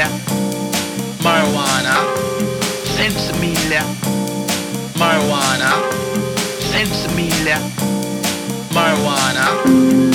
Sensimilia, marijuana, Sensimilia, marijuana, Sensimilia, marijuana.